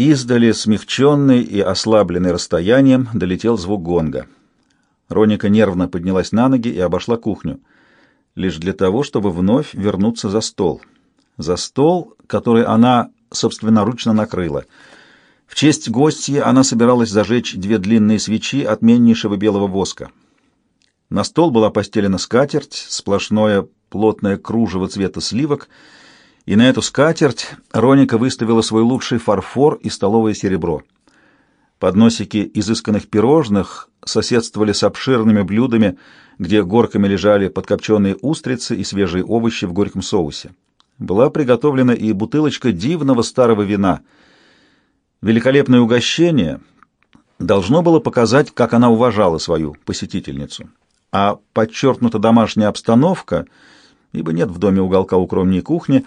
Издали, смягченный и ослабленный расстоянием, долетел звук гонга. Роника нервно поднялась на ноги и обошла кухню, лишь для того, чтобы вновь вернуться за стол. За стол, который она собственноручно накрыла. В честь гостья она собиралась зажечь две длинные свечи отменнейшего белого воска. На стол была постелена скатерть, сплошное плотное кружево цвета сливок, и на эту скатерть Роника выставила свой лучший фарфор и столовое серебро. Подносики изысканных пирожных соседствовали с обширными блюдами, где горками лежали подкопченные устрицы и свежие овощи в горьком соусе. Была приготовлена и бутылочка дивного старого вина. Великолепное угощение должно было показать, как она уважала свою посетительницу. А подчеркнута домашняя обстановка, ибо нет в доме уголка укромней кухни,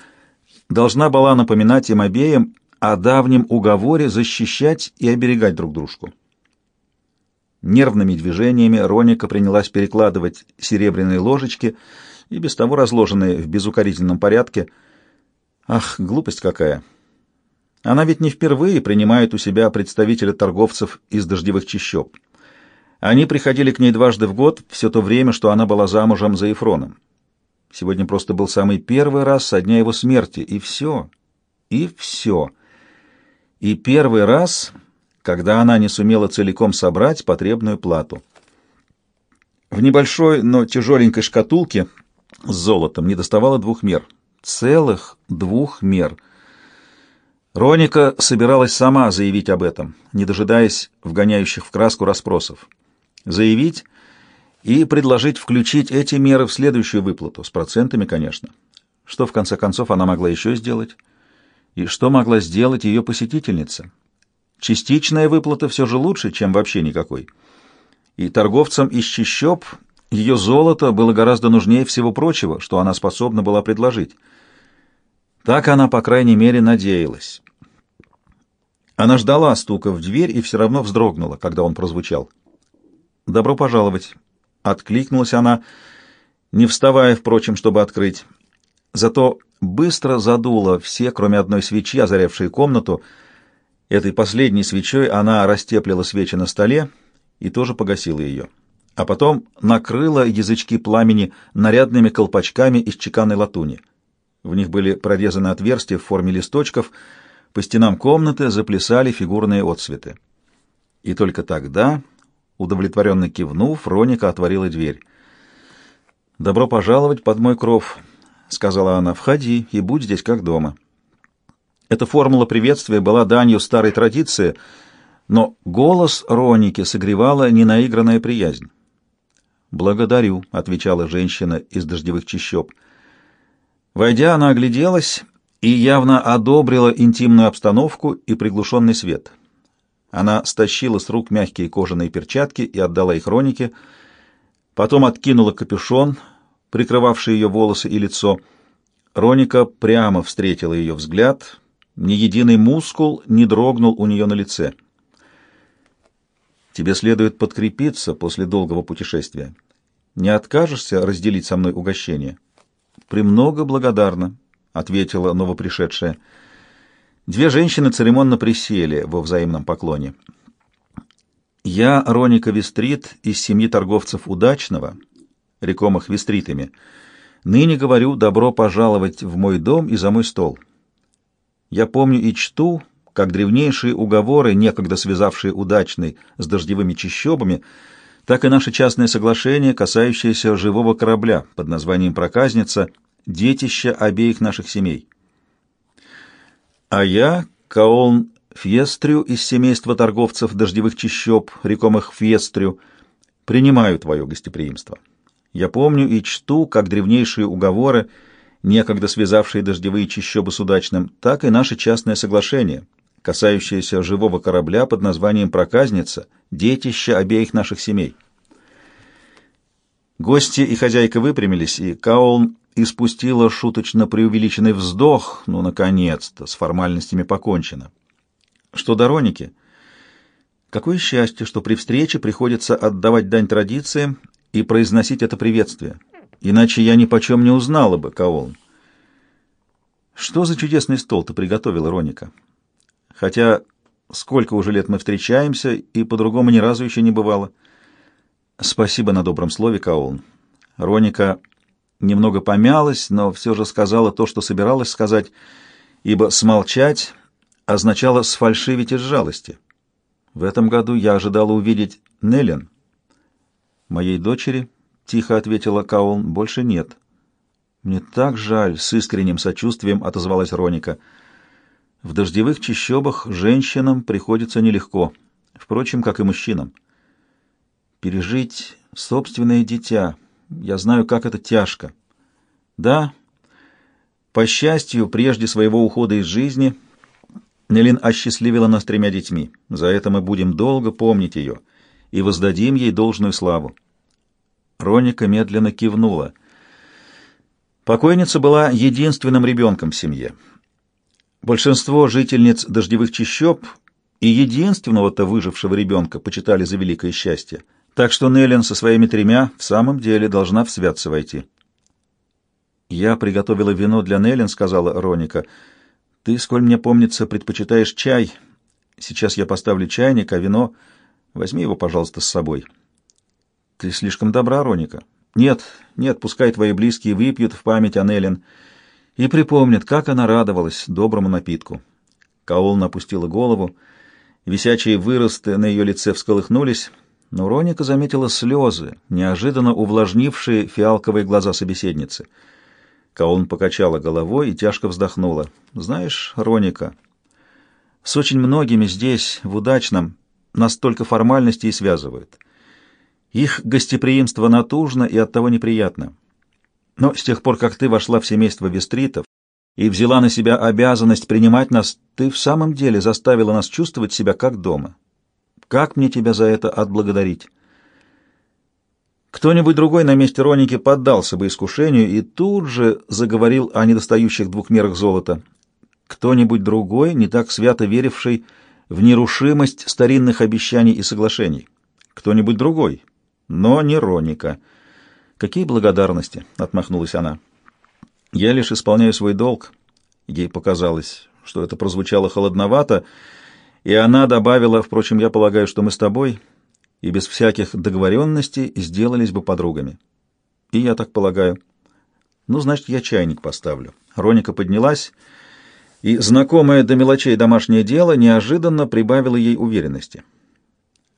должна была напоминать им обеим о давнем уговоре защищать и оберегать друг дружку. Нервными движениями Роника принялась перекладывать серебряные ложечки, и без того разложенные в безукоризненном порядке. Ах, глупость какая! Она ведь не впервые принимает у себя представителя торговцев из дождевых чащоб. Они приходили к ней дважды в год все то время, что она была замужем за Ефроном. Сегодня просто был самый первый раз со дня его смерти, и все, и все — и первый раз, когда она не сумела целиком собрать потребную плату. В небольшой, но тяжеленькой шкатулке с золотом не доставало двух мер. Целых двух мер. Роника собиралась сама заявить об этом, не дожидаясь вгоняющих в краску расспросов. Заявить и предложить включить эти меры в следующую выплату, с процентами, конечно. Что, в конце концов, она могла еще сделать? И что могла сделать ее посетительница? Частичная выплата все же лучше, чем вообще никакой. И торговцам из чащоб ее золото было гораздо нужнее всего прочего, что она способна была предложить. Так она, по крайней мере, надеялась. Она ждала стука в дверь и все равно вздрогнула, когда он прозвучал. «Добро пожаловать!» — откликнулась она, не вставая, впрочем, чтобы открыть. Зато быстро задуло все, кроме одной свечи, озарявшей комнату. Этой последней свечой она растеплила свечи на столе и тоже погасила ее. А потом накрыла язычки пламени нарядными колпачками из чеканной латуни. В них были прорезаны отверстия в форме листочков, по стенам комнаты заплясали фигурные отсветы. И только тогда, удовлетворенно кивнув, Роника отворила дверь. «Добро пожаловать под мой кров», сказала она, — «входи и будь здесь как дома». Эта формула приветствия была данью старой традиции, но голос Роники согревала ненаигранная приязнь. «Благодарю», — отвечала женщина из дождевых чащоб. Войдя, она огляделась и явно одобрила интимную обстановку и приглушенный свет. Она стащила с рук мягкие кожаные перчатки и отдала их Ронике, потом откинула капюшон — прикрывавший ее волосы и лицо. Роника прямо встретила ее взгляд, ни единый мускул не дрогнул у нее на лице. «Тебе следует подкрепиться после долгого путешествия. Не откажешься разделить со мной угощение?» «Премного благодарна», — ответила новопришедшая. Две женщины церемонно присели во взаимном поклоне. «Я Роника Вестрит из семьи торговцев Удачного», рекомых вестритами. Ныне говорю добро пожаловать в мой дом и за мой стол. Я помню и чту, как древнейшие уговоры, некогда связавшие удачный с дождевыми чащобами, так и наше частное соглашение, касающееся живого корабля под названием «Проказница», детища обеих наших семей. А я, Каон Фьестрю из семейства торговцев дождевых чащоб, рекомых Фьестрю, принимаю твое гостеприимство. Я помню и чту, как древнейшие уговоры, некогда связавшие дождевые чащобы с удачным, так и наше частное соглашение, касающееся живого корабля под названием «Проказница», детища обеих наших семей. Гости и хозяйка выпрямились, и Каолн испустила шуточно преувеличенный вздох, ну, наконец-то, с формальностями покончено. Что до Роники? Какое счастье, что при встрече приходится отдавать дань традициям и произносить это приветствие. Иначе я ни почем не узнала бы, Каолн. Что за чудесный стол ты приготовила, Роника? Хотя Сколько уже лет мы встречаемся, и по-другому ни разу еще не бывало. Спасибо на добром слове, Каолн. Роника немного помялась, но все же сказала то, что собиралась сказать, ибо смолчать означало сфальшивить из жалости. В этом году я ожидала увидеть Неллен. Моей дочери, — тихо ответила Каолн, — больше нет. Мне так жаль, — с искренним сочувствием отозвалась Роника. В дождевых чащобах женщинам приходится нелегко, впрочем, как и мужчинам. Пережить собственное дитя, я знаю, как это тяжко. Да, по счастью, прежде своего ухода из жизни Нелин осчастливила нас тремя детьми. За это мы будем долго помнить ее и воздадим ей должную славу. Роника медленно кивнула. Покойница была единственным ребенком в семье. Большинство жительниц дождевых чащоб и единственного-то выжившего ребенка почитали за великое счастье. Так что Неллен со своими тремя в самом деле должна в святце войти. «Я приготовила вино для Неллен», — сказала Роника. «Ты, сколь мне помнится, предпочитаешь чай. Сейчас я поставлю чайник, а вино... Возьми его, пожалуйста, с собой». «Ты слишком добра, Роника». «Нет, нет, пускай твои близкие выпьют в память о Неллен и припомнят, как она радовалась доброму напитку». Каол напустила голову, висячие выросты на ее лице всколыхнулись, но Роника заметила слезы, неожиданно увлажнившие фиалковые глаза собеседницы. Каун покачала головой и тяжко вздохнула. «Знаешь, Роника, с очень многими здесь, в удачном, настолько формальности и связывают. Их гостеприимство натужно и оттого неприятно. Но с тех пор, как ты вошла в семейство Вестритов и взяла на себя обязанность принимать нас, ты в самом деле заставила нас чувствовать себя как дома. Как мне тебя за это отблагодарить? Кто-нибудь другой на месте Роники поддался бы искушению и тут же заговорил о недостающих двух мерах золота. Кто-нибудь другой, не так свято веривший в нерушимость старинных обещаний и соглашений. Кто-нибудь другой, но не Роника. «Какие благодарности!» — отмахнулась она. «Я лишь исполняю свой долг». Ей показалось, что это прозвучало холодновато, — и она добавила, впрочем, я полагаю, что мы с тобой и без всяких договоренностей сделались бы подругами. И я так полагаю. Ну, значит, я чайник поставлю. Роника поднялась, и знакомое до мелочей домашнее дело неожиданно прибавило ей уверенности.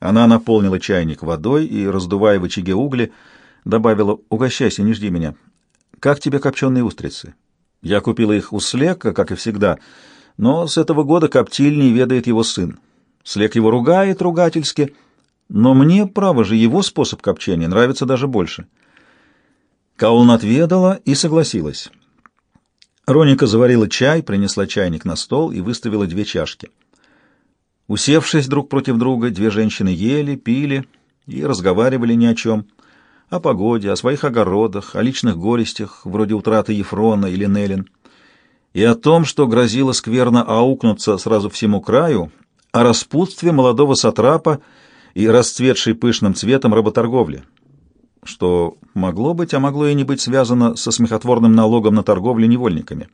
Она наполнила чайник водой и, раздувая в очаге угли, добавила «Угощайся, не жди меня. Как тебе копченые устрицы?» Я купила их у Слека, как и всегда — но с этого года коптильней ведает его сын. Слег его ругает ругательски, но мне, право же, его способ копчения нравится даже больше. Каулн отведала и согласилась. Роника заварила чай, принесла чайник на стол и выставила две чашки. Усевшись друг против друга, две женщины ели, пили и разговаривали ни о чем. О погоде, о своих огородах, о личных горестях, вроде утраты Ефрона или Неллин и о том, что грозило скверно аукнуться сразу всему краю, о распутстве молодого сатрапа и расцветшей пышным цветом работорговли, что могло быть, а могло и не быть связано со смехотворным налогом на торговлю невольниками.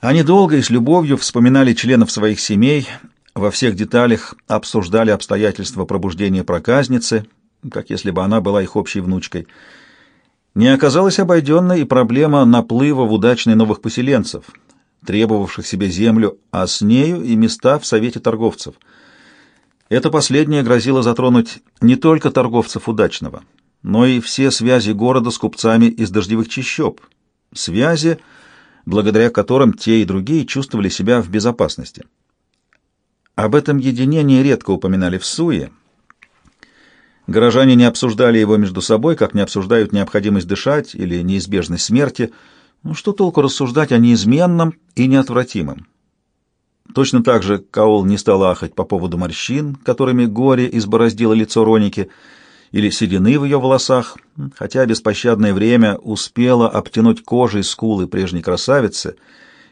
Они долго и с любовью вспоминали членов своих семей, во всех деталях обсуждали обстоятельства пробуждения проказницы, как если бы она была их общей внучкой – не оказалась обойденной и проблема наплыва в удачный новых поселенцев, требовавших себе землю, а с нею и места в Совете торговцев. Это последнее грозило затронуть не только торговцев удачного, но и все связи города с купцами из дождевых чащоб, связи, благодаря которым те и другие чувствовали себя в безопасности. Об этом единении редко упоминали в Суе, Горожане не обсуждали его между собой, как не обсуждают необходимость дышать или неизбежность смерти. Ну, что толку рассуждать о неизменном и неотвратимом? Точно так же Каол не стал ахать по поводу морщин, которыми горе избороздило лицо Роники, или седины в ее волосах, хотя беспощадное время успело обтянуть кожей скулы прежней красавицы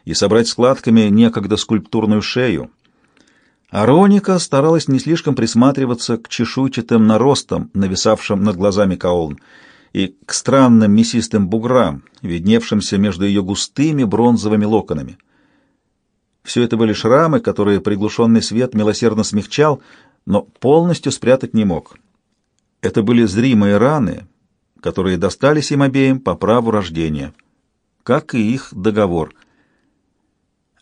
и собрать складками некогда скульптурную шею. Ароника старалась не слишком присматриваться к чешуйчатым наростам, нависавшим над глазами Каолн, и к странным мясистым буграм, видневшимся между ее густыми бронзовыми локонами. Все это были шрамы, которые приглушенный свет милосердно смягчал, но полностью спрятать не мог. Это были зримые раны, которые достались им обеим по праву рождения, как и их договор.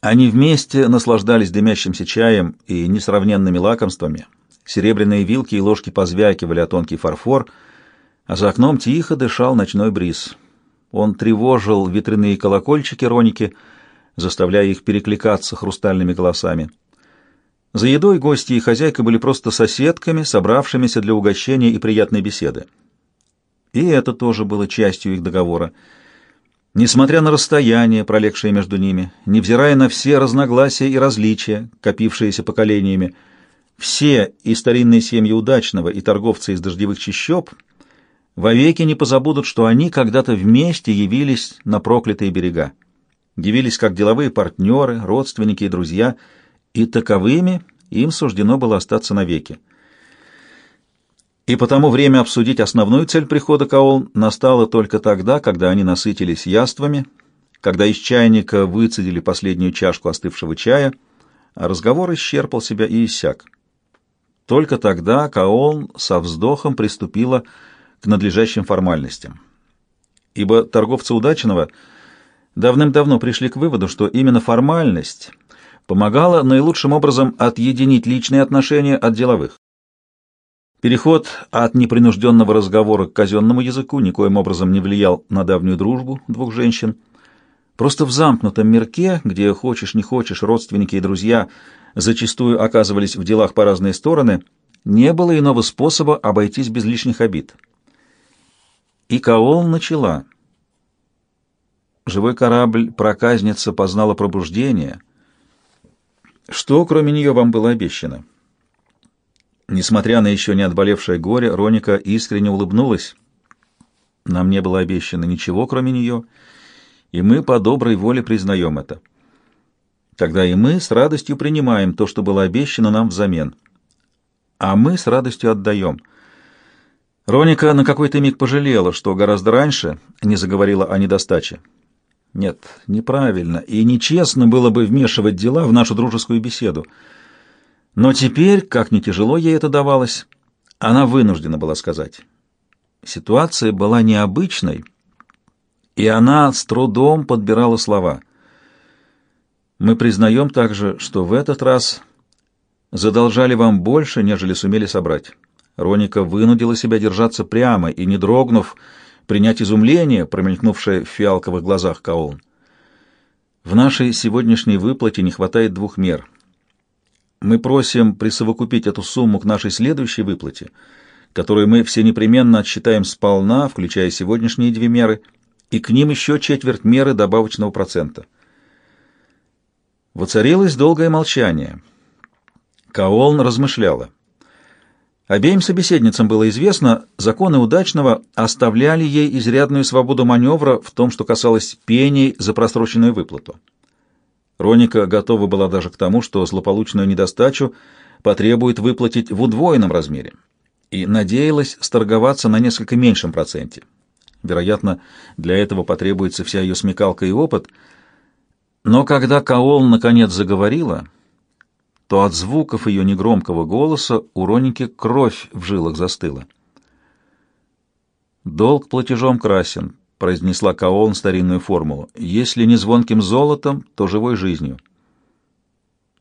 Они вместе наслаждались дымящимся чаем и несравненными лакомствами. Серебряные вилки и ложки позвякивали о тонкий фарфор, а за окном тихо дышал ночной бриз. Он тревожил ветряные колокольчики Роники, заставляя их перекликаться хрустальными голосами. За едой гости и хозяйка были просто соседками, собравшимися для угощения и приятной беседы. И это тоже было частью их договора. Несмотря на расстояние, пролегшее между ними, невзирая на все разногласия и различия, копившиеся поколениями, все и старинные семьи удачного, и торговцы из дождевых чащоб вовеки не позабудут, что они когда-то вместе явились на проклятые берега. Явились как деловые партнеры, родственники и друзья — и таковыми им суждено было остаться навеки. И потому время обсудить основную цель прихода Каол настало только тогда, когда они насытились яствами, когда из чайника выцедили последнюю чашку остывшего чая, а разговор исчерпал себя и иссяк. Только тогда Каол со вздохом приступила к надлежащим формальностям. Ибо торговцы удачного давным-давно пришли к выводу, что именно формальность — помогало наилучшим образом отъединить личные отношения от деловых. Переход от непринужденного разговора к казенному языку никоим образом не влиял на давнюю дружбу двух женщин. Просто в замкнутом мирке, где хочешь не хочешь, родственники и друзья зачастую оказывались в делах по разные стороны, не было иного способа обойтись без лишних обид. И Каол начала. Живой корабль проказница познала пробуждение — что, кроме нее, вам было обещано? Несмотря на еще не отболевшее горе, Роника искренне улыбнулась. Нам не было обещано ничего, кроме нее, и мы по доброй воле признаем это. Тогда и мы с радостью принимаем то, что было обещано нам взамен. А мы с радостью отдаем. Роника на какой-то миг пожалела, что гораздо раньше не заговорила о недостаче. Нет, неправильно и нечестно было бы вмешивать дела в нашу дружескую беседу. Но теперь, как ни тяжело ей это давалось, она вынуждена была сказать. Ситуация была необычной, и она с трудом подбирала слова. Мы признаем также, что в этот раз задолжали вам больше, нежели сумели собрать. Роника вынудила себя держаться прямо и, не дрогнув, принять изумление, промелькнувшее в фиалковых глазах Каолн. В нашей сегодняшней выплате не хватает двух мер. Мы просим присовокупить эту сумму к нашей следующей выплате, которую мы все непременно отсчитаем сполна, включая сегодняшние две меры, и к ним еще четверть меры добавочного процента. Воцарилось долгое молчание. Каолн размышляла. Обеим собеседницам было известно, законы удачного оставляли ей изрядную свободу маневра в том, что касалось пений за просроченную выплату. Роника готова была даже к тому, что злополучную недостачу потребует выплатить в удвоенном размере, и надеялась сторговаться на несколько меньшем проценте. Вероятно, для этого потребуется вся ее смекалка и опыт. Но когда Каол наконец заговорила, то от звуков ее негромкого голоса у Роники кровь в жилах застыла. «Долг платежом красен», — произнесла Каон старинную формулу. «Если не звонким золотом, то живой жизнью».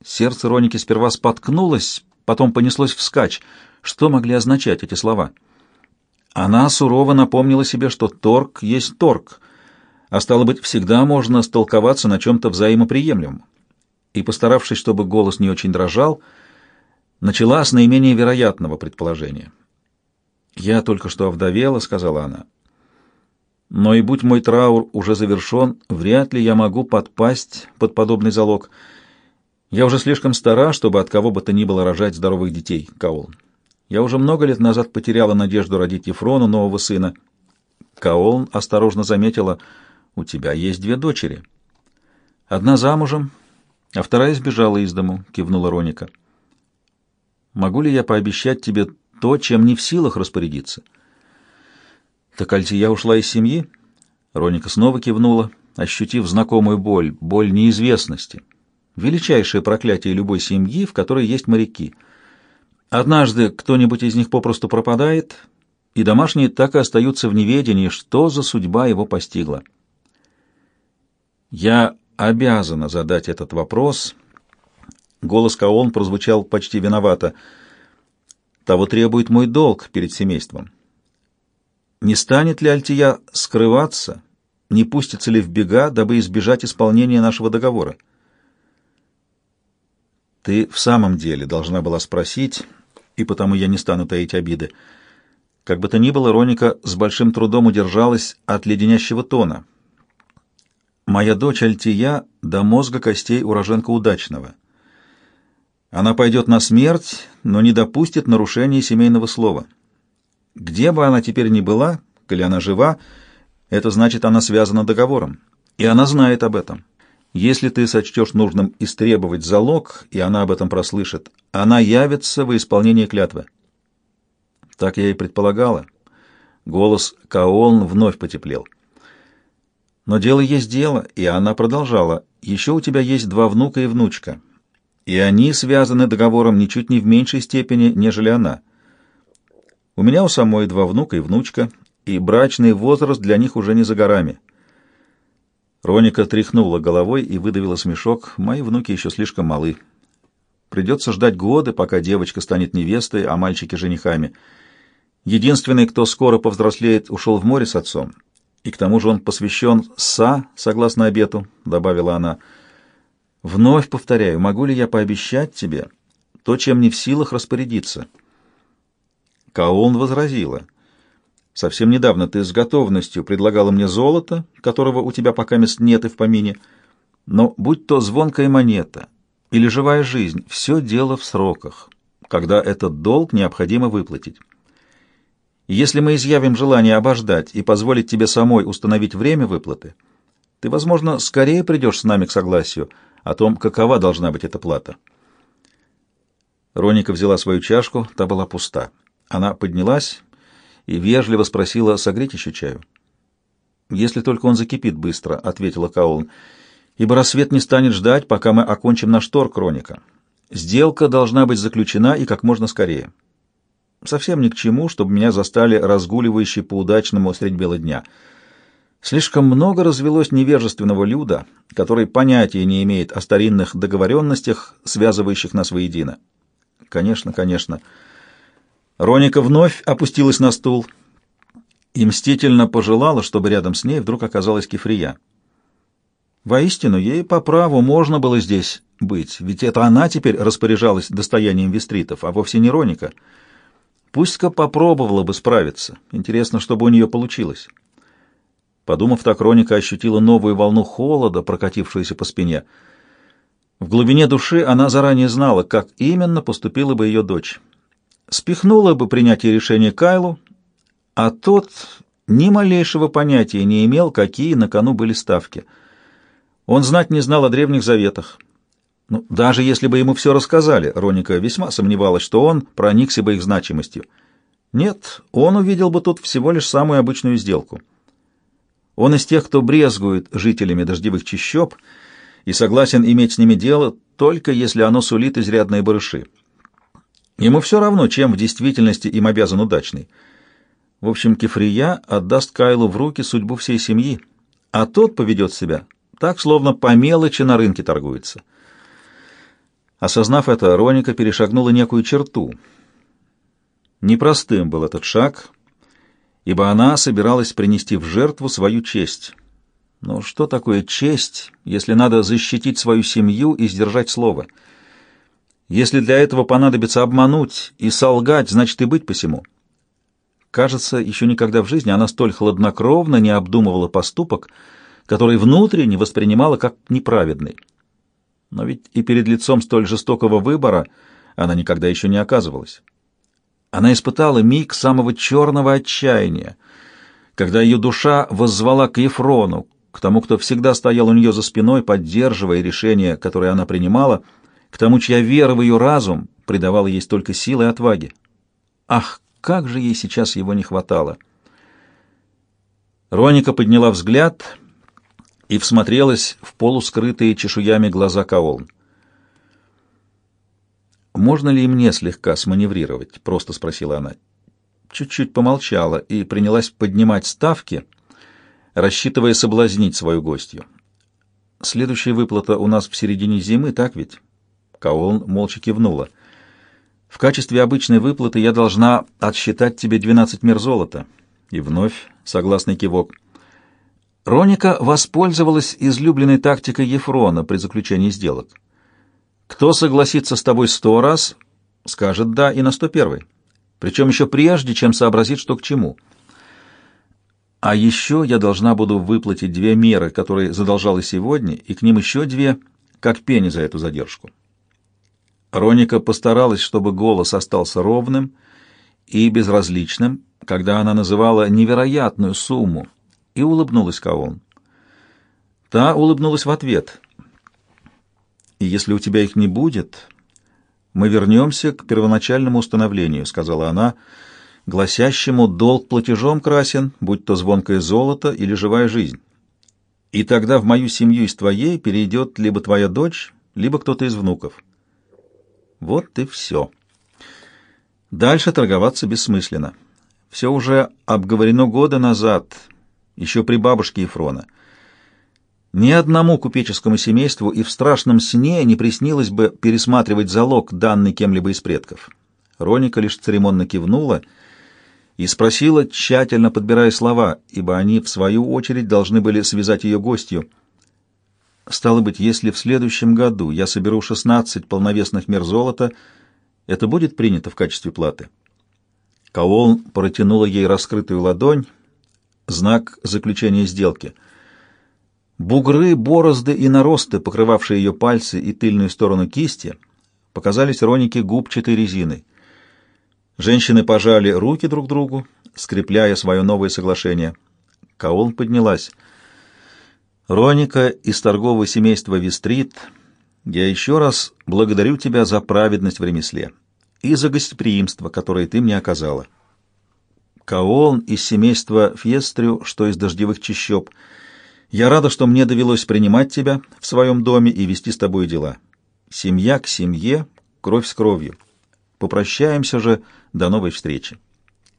Сердце Роники сперва споткнулось, потом понеслось вскачь. Что могли означать эти слова? Она сурово напомнила себе, что торг есть торг, а стало быть, всегда можно столковаться на чем-то взаимоприемлемом и, постаравшись, чтобы голос не очень дрожал, начала с наименее вероятного предположения. «Я только что овдовела», — сказала она. «Но и будь мой траур уже завершен, вряд ли я могу подпасть под подобный залог. Я уже слишком стара, чтобы от кого бы то ни было рожать здоровых детей, Каол. Я уже много лет назад потеряла надежду родить Ефрону, нового сына». Каол осторожно заметила, «У тебя есть две дочери. Одна замужем, а вторая сбежала из дому, кивнула Роника. Могу ли я пообещать тебе то, чем не в силах распорядиться? Так Альтия ушла из семьи? Роника снова кивнула, ощутив знакомую боль, боль неизвестности. величайшее проклятие любой семьи, в которой есть моряки. Однажды кто-нибудь из них попросту пропадает, и домашние так и остаются в неведении, что за судьба его постигла. Я обязана задать этот вопрос. Голос Каон прозвучал почти виновато. Того требует мой долг перед семейством. Не станет ли Альтия скрываться, не пустится ли в бега, дабы избежать исполнения нашего договора? Ты в самом деле должна была спросить, и потому я не стану таить обиды. Как бы то ни было, Роника с большим трудом удержалась от леденящего тона. Моя дочь Альтия до мозга костей уроженка удачного. Она пойдет на смерть, но не допустит нарушения семейного слова. Где бы она теперь ни была, коли она жива, это значит, она связана договором, и она знает об этом. Если ты сочтешь нужным истребовать залог, и она об этом прослышит, она явится во исполнение клятвы. Так я и предполагала. Голос Каолн вновь потеплел. Но дело есть дело, и она продолжала. Еще у тебя есть два внука и внучка, и они связаны договором ничуть не в меньшей степени, нежели она. У меня у самой два внука и внучка, и брачный возраст для них уже не за горами. Роника тряхнула головой и выдавила смешок. Мои внуки еще слишком малы. Придется ждать годы, пока девочка станет невестой, а мальчики — женихами. Единственный, кто скоро повзрослеет, ушел в море с отцом. И к тому же он посвящен Са, согласно обету, — добавила она. Вновь повторяю, могу ли я пообещать тебе то, чем не в силах распорядиться? Каолн возразила — Совсем недавно ты с готовностью предлагала мне золото, которого у тебя пока мест нет и в помине. Но будь то звонкая монета или живая жизнь, все дело в сроках, когда этот долг необходимо выплатить. если мы изъявим желание обождать и позволить тебе самой установить время выплаты, ты, возможно, скорее придешь с нами к согласию о том, какова должна быть эта плата. Роника взяла свою чашку, та была пуста. Она поднялась и вежливо спросила согреть еще чаю. «Если только он закипит быстро», — ответила Каулн, — «ибо рассвет не станет ждать, пока мы окончим наш торг, Кроника. Сделка должна быть заключена и как можно скорее. Совсем ни к чему, чтобы меня застали разгуливающие по удачному средь бела дня. Слишком много развелось невежественного люда, который понятия не имеет о старинных договоренностях, связывающих нас воедино. Конечно, конечно. Роника вновь опустилась на стул и мстительно пожелала, чтобы рядом с ней вдруг оказалась Кефрия. Воистину, ей по праву можно было здесь быть, ведь это она теперь распоряжалась достоянием вестритов, а вовсе не Роника. Пусть-ка попробовала бы справиться. Интересно, чтобы у нее получилось. Подумав так, Роника ощутила новую волну холода, прокатившуюся по спине. В глубине души она заранее знала, как именно поступила бы ее дочь спихнула бы принятие решения Кайлу, а тот ни малейшего понятия не имел, какие на кону были ставки. Он знать не знал о древних заветах. Ну, даже если бы ему все рассказали, Роника весьма сомневалась, что он проникся бы их значимостью. Нет, он увидел бы тут всего лишь самую обычную сделку. Он из тех, кто брезгует жителями дождевых чащоб и согласен иметь с ними дело, только если оно сулит изрядные барыши. Ему все равно, чем в действительности им обязан удачный. В общем, Кефрия отдаст Кайлу в руки судьбу всей семьи, а тот поведет себя так, словно по мелочи на рынке торгуется. Осознав это, Роника перешагнула некую черту. Непростым был этот шаг, ибо она собиралась принести в жертву свою честь. Но что такое честь, если надо защитить свою семью и сдержать слово — если для этого понадобится обмануть и солгать, значит и быть посему. Кажется, еще никогда в жизни она столь хладнокровно не обдумывала поступок, который внутренне воспринимала как неправедный. Но ведь и перед лицом столь жестокого выбора она никогда еще не оказывалась. Она испытала миг самого черного отчаяния, когда ее душа воззвала к Ефрону, к тому, кто всегда стоял у нее за спиной, поддерживая решение, которое она принимала — к тому, чья вера в ее разум придавала ей столько силы и отваги. Ах, как же ей сейчас его не хватало! Роника подняла взгляд и всмотрелась в полускрытые чешуями глаза Каолн. «Можно ли мне слегка сманеврировать?» — просто спросила она. Чуть-чуть помолчала и принялась поднимать ставки, рассчитывая соблазнить свою гостью. «Следующая выплата у нас в середине зимы, так ведь?» Каолн молча кивнула. «В качестве обычной выплаты я должна отсчитать тебе двенадцать мер золота». И вновь согласный кивок. Роника воспользовалась излюбленной тактикой Ефрона при заключении сделок. Кто согласится с тобой сто раз, скажет «да» и на сто первый. Причем еще прежде, чем сообразит, что к чему. А еще я должна буду выплатить две меры, которые задолжала сегодня, и к ним еще две, как пени за эту задержку. Роника постаралась, чтобы голос остался ровным и безразличным, когда она называла невероятную сумму, и улыбнулась Каон. Та улыбнулась в ответ. «И если у тебя их не будет, мы вернемся к первоначальному установлению», — сказала она, гласящему «долг платежом красен, будь то звонкое золото или живая жизнь. И тогда в мою семью из твоей перейдет либо твоя дочь, либо кто-то из внуков». Вот и все. Дальше торговаться бессмысленно. Все уже обговорено года назад, еще при бабушке Ефрона. Ни одному купеческому семейству и в страшном сне не приснилось бы пересматривать залог, данный кем-либо из предков. Роника лишь церемонно кивнула и спросила, тщательно подбирая слова, ибо они, в свою очередь, должны были связать ее гостью. «Стало быть, если в следующем году я соберу шестнадцать полновесных мер золота, это будет принято в качестве платы?» Каол протянула ей раскрытую ладонь, знак заключения сделки. Бугры, борозды и наросты, покрывавшие ее пальцы и тыльную сторону кисти, показались Ронике губчатой резиной. Женщины пожали руки друг другу, скрепляя свое новое соглашение. Каол поднялась. «Роника из торгового семейства Вистрит, я еще раз благодарю тебя за праведность в ремесле и за гостеприимство, которое ты мне оказала. Каон из семейства Фьестрю, что из дождевых чащоб. Я рада, что мне довелось принимать тебя в своем доме и вести с тобой дела. Семья к семье, кровь с кровью. Попрощаемся же, до новой встречи.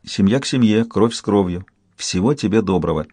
Семья к семье, кровь с кровью. Всего тебе доброго.